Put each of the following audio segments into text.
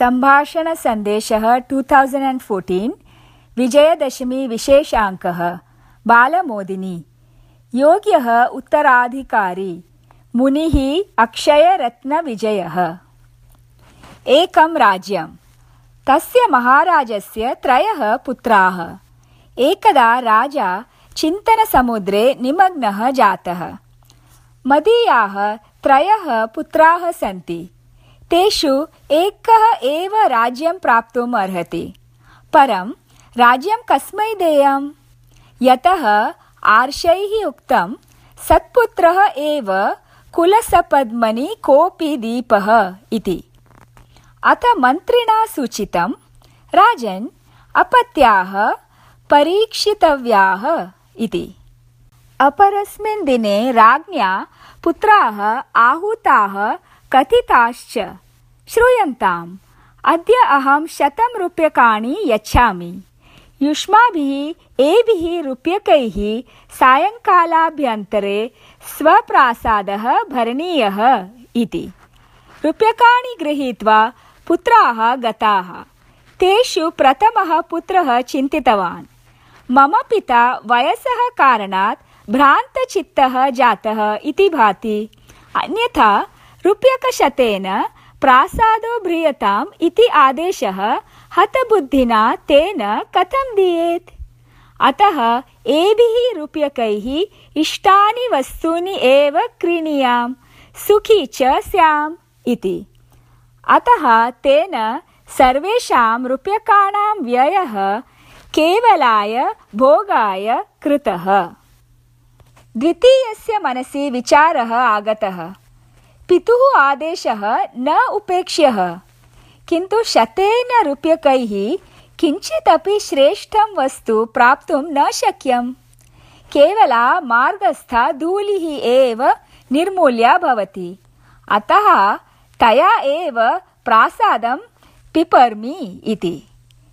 सम्भाषणसन्देशः two thousand and fourteen Vijayadashami विशेषाङ्कः। बालमोदिनी, योग्यः उत्तराधिकारी, मुनिः अक्षयरत्नविजयः। एकं राज्यम्। तस्य महाराजस्य त्रयः एकदा राजा चिन्तनसमुद्रे निमग्नः जातः। मदीयाः पुत्राः सन्ति। तेषु एकः एव राज्यं प्राप्तुम् अर्हति। परं राज्यं कस्मै देयम्? यतः आर्षैः उक्तं, सत्पुत्रः एव कुलसपद्मनि कोऽपि दीपः इति। अथ मन्त्रिणा सूचितं, राजन् अपत्याः परीक्षितव्याः इति। अपरस्मिन् दिने राज्ञा पुत्राः, आहूताः, कथिताश्च श्रूयन्ताम्। अद्य अहं शतं रूप्यकाणि यच्छामि। युष्माभिः, एभिः रूप्यकैः सायङ्कालाभ्यन्तरे स्वप्रासादः भरणीयः इति। रूप्यकाणि गृहीत्वा पुत्राः गताः। तेषु प्रथमः पुत्रः चिन्तितवान्। मम पिता वयसः कारणात् भ्रान्तचित्तः जातः भाति। अन्यथा रूप्यकशतेन प्रासादो भ्रियताम् इति आदेशः हतबुद्धिना तेन कथं दीयेत्? अतः एभिः रूप्यकैः इष्टानि वस्तूनि एव क्रीणीयाम्, सुखी च स्याम् इति। अतः तेन सर्वेषां रूप्यकाणां व्ययः केवलाय भोगाय कृतः। द्वितीयस्य मनसि विचारः आगतः। पितुः आदेशः न उपेक्ष्यः। किन्तु शतेन रूप्यकैः किञ्चिदपि श्रेष्ठं वस्तु प्राप्तुं न शक्यम्। केवला मार्गस्था धूलिः एव निर्मूल्या भवति। अतः तया एव प्रासादं पिपर्मि इति।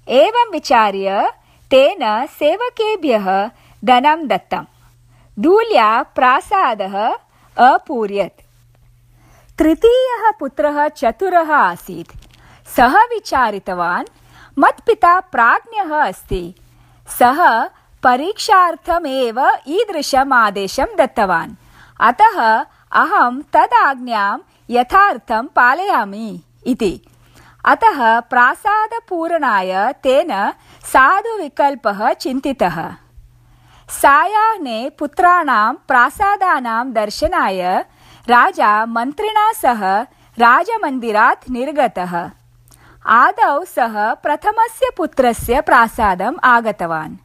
एवं विचार्य तेन सेवकेभ्यः धनं दत्तम्। धूल्या प्रासादः अपूर्यत्। तृतीयः पुत्रः चतुरः आसीत्। सः विचारितवान् मत्पिता प्राज्ञः अस्ति। सः परीक्षार्थमेव ईदृशम् आदेशं दत्तवान्। अतः अहं तदाज्ञां यथार्थं पालयामि इति। अतः प्रासादपूरणाय तेन साधुविकल्पः चिन्तितः। सायाह्ने पुत्राणां प्रासादानां दर्शनाय राजा मन्त्रिणा सह राजमन्दिरात् निर्गतः। आदौ सः प्रथमस्य पुत्रस्य प्रासादम् आगतवान्।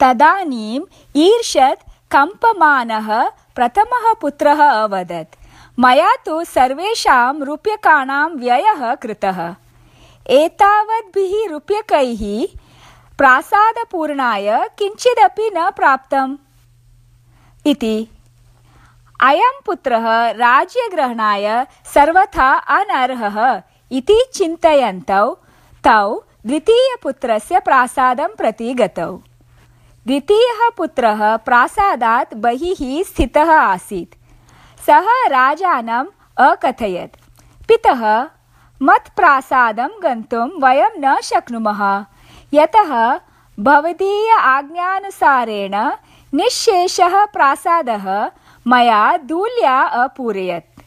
तदानीम् ईर्षत् कम्पमानः प्रथमः पुत्रः अवदत्। मया तु सर्वेषां रूप्यकाणां व्ययः कृतः। एतावद्भिः रूप्यकैः प्रासादपूर्णाय किञ्चिदपि न प्राप्तम्। इति अयं पुत्रः राज्यग्रहणाय सर्वथा अनर्हः इति चिन्तयन्तौ, तौ द्वितीयपुत्रस्य प्रासादं प्रति गतौ। द्वितीयः पुत्रः प्रासादात् बहिः स्थितः आसीत्। सः राजानम् अकथयत्। पितः, मत्प्रासादं गन्तुं वयं न शक्नुमः। यतः भवदीय आज्ञानुसारेण निःशेषः प्रासादः मया धूल्या अपूरयत्।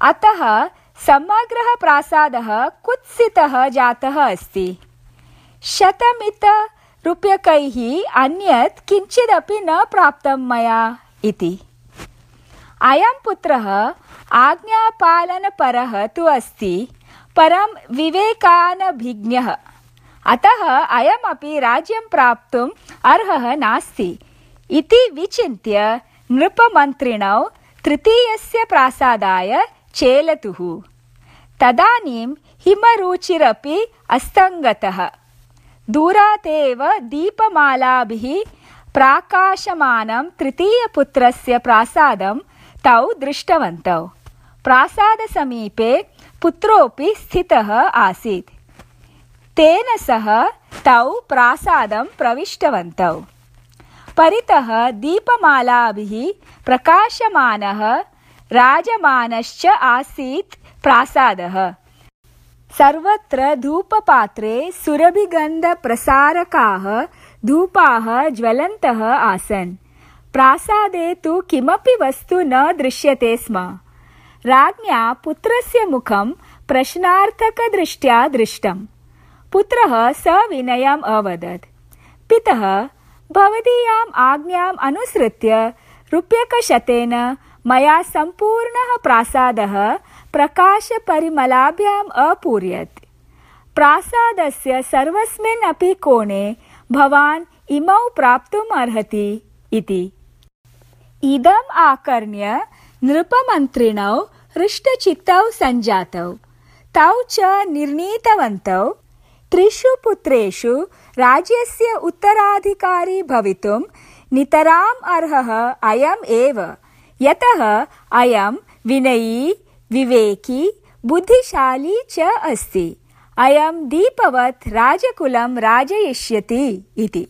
अतः समग्रः प्रासादः कुत्सितः जातः अस्ति। शतमित रूप्यकैः अन्यत् किञ्चिदपि न प्राप्तं मया इति। अयं पुत्रः आज्ञापालनपरः तु अस्ति, परं विवेकानभिज्ञः। अतः अयमपि राज्यं प्राप्तुम् अर्हः नास्ति। इति विचिन्त्य नृपमन्त्रिणौ तृतीयस्य प्रासादाय चेलतुः। तदानीं हिमरुचिरपि अस्तङ्गतः। दूरातेव दीपमालाभिः प्राकाशमानं तृतीयपुत्रस्य प्रासादं तौ दृष्टवन्तौ। प्रासादसमीपे पुत्रोऽपि स्थितः आसीत्। तेन सह तौ प्रासादं प्रविष्टवन्तौ परितः दीपमालाभिः प्रकाशमानः राजमानश्च आसीत् प्रासादः। सर्वत्र धूपपात्रे सुरभिगन्धप्रसारकाः धूपाः ज्वलन्तः आसन्। प्रासादे तु किमपि वस्तु न दृश्यते स्म। राज्ञा पुत्रस्य मुखं प्रश्नार्थकदृष्ट्या दृष्टम्। पुत्रः सविनयम् अवदत्। पितः भवदीयाम् आज्ञाम् अनुसृत्य रूप्यकशतेन मया सम्पूर्णः प्रासादः प्रकाशपरिमलाभ्याम् अपूर्यत्। प्रासादस्य सर्वस्मिन् अपि कोणे भवान् इमौ प्राप्तुम् अर्हति इति। इदम् आकर्ण्य नृपमन्त्रिणौ हृष्टचित्तौ सञ्जातौ। तौ च निर्णीतवन्तौ त्रिषु पुत्रेषु राज्यस्य उत्तराधिकारी भवितुं नितराम् अर्हः अयम् एव। यतः अयं विनयी विवेकी बुद्धिशाली च अस्ति। अयं दीपवत् राजकुलं राजयिष्यति इति